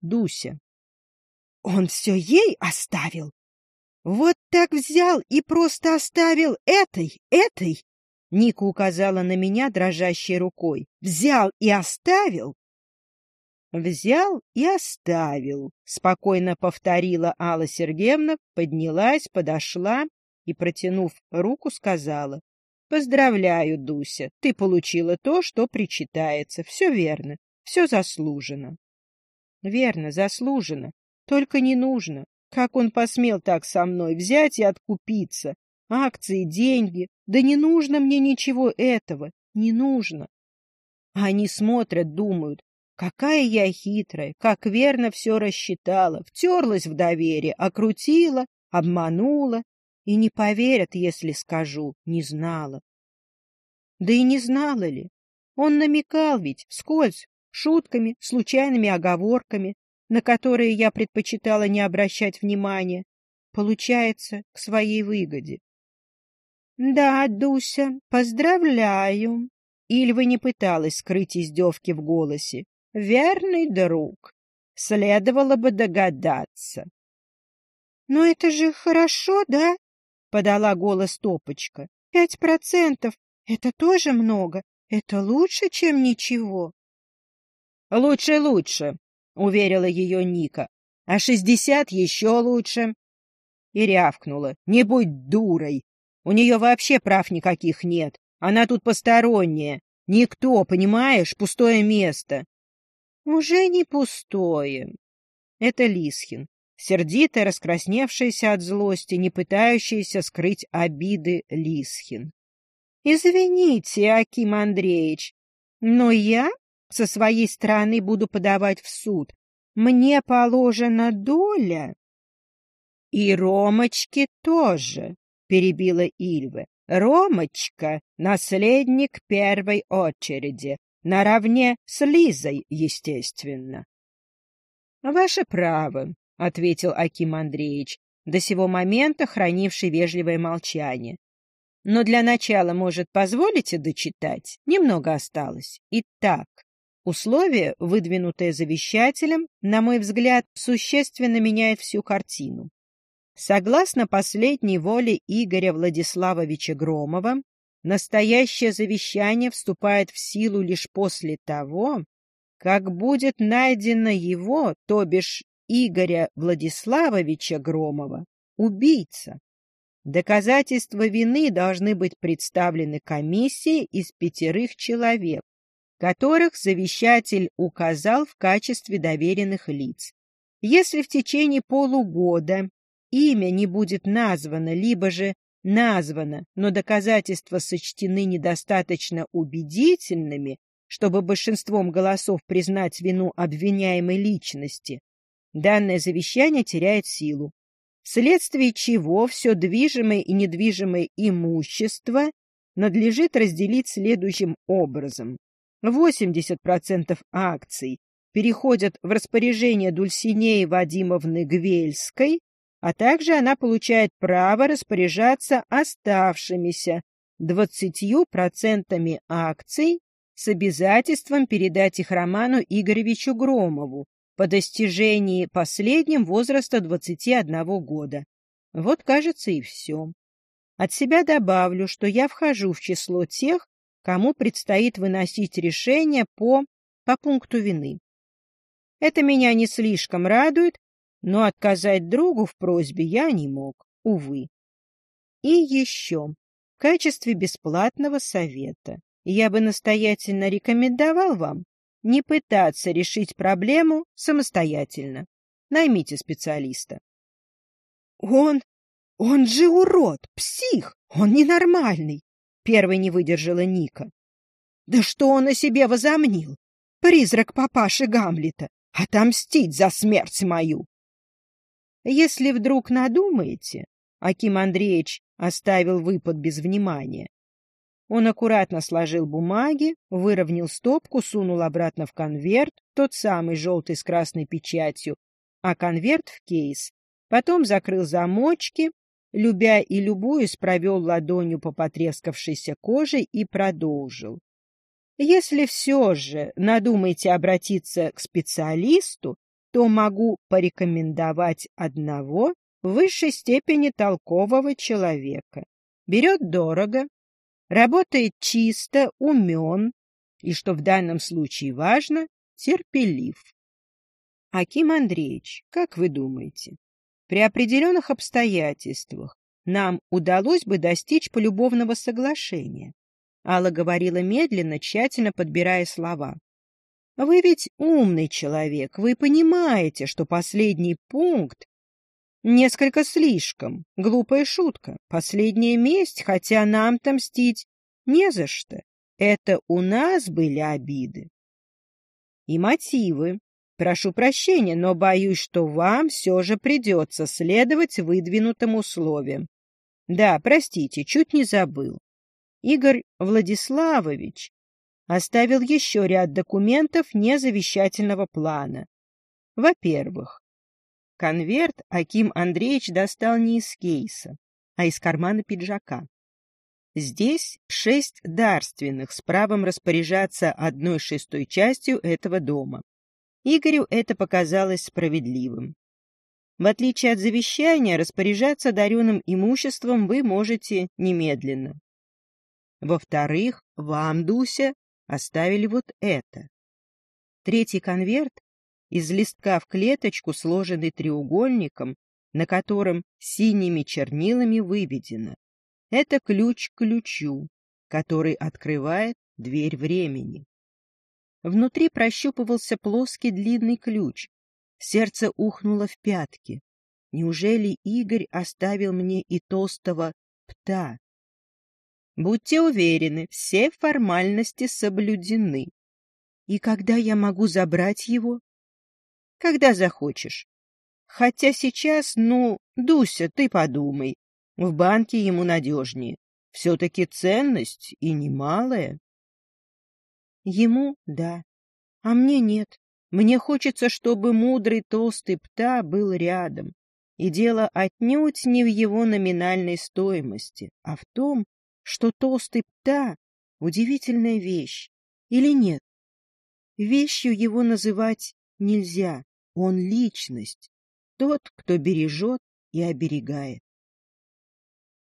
Дуся. Он все ей оставил? Вот так взял и просто оставил этой, этой? Ника указала на меня дрожащей рукой. Взял и оставил? Взял и оставил, спокойно повторила Алла Сергеевна, поднялась, подошла и, протянув руку, сказала. Поздравляю, Дуся, ты получила то, что причитается. Все верно, все заслужено. Верно, заслужено. Только не нужно. Как он посмел так со мной взять и откупиться? Акции, деньги. Да не нужно мне ничего этого. Не нужно. Они смотрят, думают, какая я хитрая, как верно все рассчитала, втерлась в доверие, окрутила, обманула. И не поверят, если скажу, не знала. Да и не знала ли? Он намекал ведь вскользь, шутками, случайными оговорками, на которые я предпочитала не обращать внимания, получается, к своей выгоде. — Да, Дуся, поздравляю. Ильва не пыталась скрыть издевки в голосе. — Верный друг. Следовало бы догадаться. — Но это же хорошо, да? — подала голос Топочка. — Пять процентов — это тоже много. Это лучше, чем ничего. — Лучше, лучше, — уверила ее Ника. — А шестьдесят еще лучше. И рявкнула. — Не будь дурой. У нее вообще прав никаких нет. Она тут посторонняя. Никто, понимаешь, пустое место. — Уже не пустое. Это Лисхин, сердитая, раскрасневшаяся от злости, не пытающаяся скрыть обиды Лисхин. — Извините, Аким Андреевич, но я со своей стороны буду подавать в суд. Мне положена доля. — И Ромочке тоже, — перебила Ильва. — Ромочка — наследник первой очереди, наравне с Лизой, естественно. — Ваше право, — ответил Аким Андреевич, до сего момента хранивший вежливое молчание. Но для начала, может, позволите дочитать? Немного осталось. Итак, Условие, выдвинутое завещателем, на мой взгляд, существенно меняет всю картину. Согласно последней воле Игоря Владиславовича Громова, настоящее завещание вступает в силу лишь после того, как будет найдено его, то бишь Игоря Владиславовича Громова, убийца. Доказательства вины должны быть представлены комиссии из пятерых человек, которых завещатель указал в качестве доверенных лиц. Если в течение полугода имя не будет названо, либо же названо, но доказательства сочтены недостаточно убедительными, чтобы большинством голосов признать вину обвиняемой личности, данное завещание теряет силу, вследствие чего все движимое и недвижимое имущество надлежит разделить следующим образом. 80% акций переходят в распоряжение Дульсинеи Вадимовны Гвельской, а также она получает право распоряжаться оставшимися 20% акций с обязательством передать их Роману Игоревичу Громову по достижении последним возраста 21 года. Вот, кажется, и все. От себя добавлю, что я вхожу в число тех, кому предстоит выносить решение по, по пункту вины. Это меня не слишком радует, но отказать другу в просьбе я не мог, увы. И еще, в качестве бесплатного совета, я бы настоятельно рекомендовал вам не пытаться решить проблему самостоятельно. Наймите специалиста. Он, он же урод, псих, он ненормальный. Первой не выдержала Ника. Да что он о себе возомнил? Призрак папаши Гамлета. Отомстить за смерть мою. Если вдруг надумаете, Аким Андреевич оставил выпад без внимания. Он аккуратно сложил бумаги, выровнял стопку, сунул обратно в конверт, тот самый желтый с красной печатью, а конверт в кейс. Потом закрыл замочки, любя и любуясь, провел ладонью по потрескавшейся коже и продолжил. Если все же надумаете обратиться к специалисту, то могу порекомендовать одного в высшей степени толкового человека. Берет дорого, работает чисто, умен и, что в данном случае важно, терпелив. Аким Андреевич, как вы думаете, при определенных обстоятельствах нам удалось бы достичь полюбовного соглашения? Алла говорила медленно, тщательно подбирая слова. Вы ведь умный человек, вы понимаете, что последний пункт несколько слишком. Глупая шутка. Последняя месть, хотя нам-то мстить не за что. Это у нас были обиды. И мотивы. Прошу прощения, но боюсь, что вам все же придется следовать выдвинутым условиям. Да, простите, чуть не забыл. Игорь Владиславович оставил еще ряд документов незавещательного плана. Во-первых, конверт Аким Андреевич достал не из кейса, а из кармана пиджака. Здесь шесть дарственных с правом распоряжаться одной шестой частью этого дома. Игорю это показалось справедливым. В отличие от завещания, распоряжаться даренным имуществом вы можете немедленно. Во-вторых, вам, Дуся, оставили вот это. Третий конверт из листка в клеточку, сложенный треугольником, на котором синими чернилами выведено. Это ключ к ключу, который открывает дверь времени. Внутри прощупывался плоский длинный ключ. Сердце ухнуло в пятки. Неужели Игорь оставил мне и толстого пта? Будьте уверены, все формальности соблюдены. И когда я могу забрать его? Когда захочешь. Хотя сейчас, ну, Дуся, ты подумай. В банке ему надежнее. Все-таки ценность и немалая. Ему — да, а мне нет. Мне хочется, чтобы мудрый толстый пта был рядом. И дело отнюдь не в его номинальной стоимости, а в том, что толстый пта — удивительная вещь. Или нет? Вещью его называть нельзя. Он личность, тот, кто бережет и оберегает.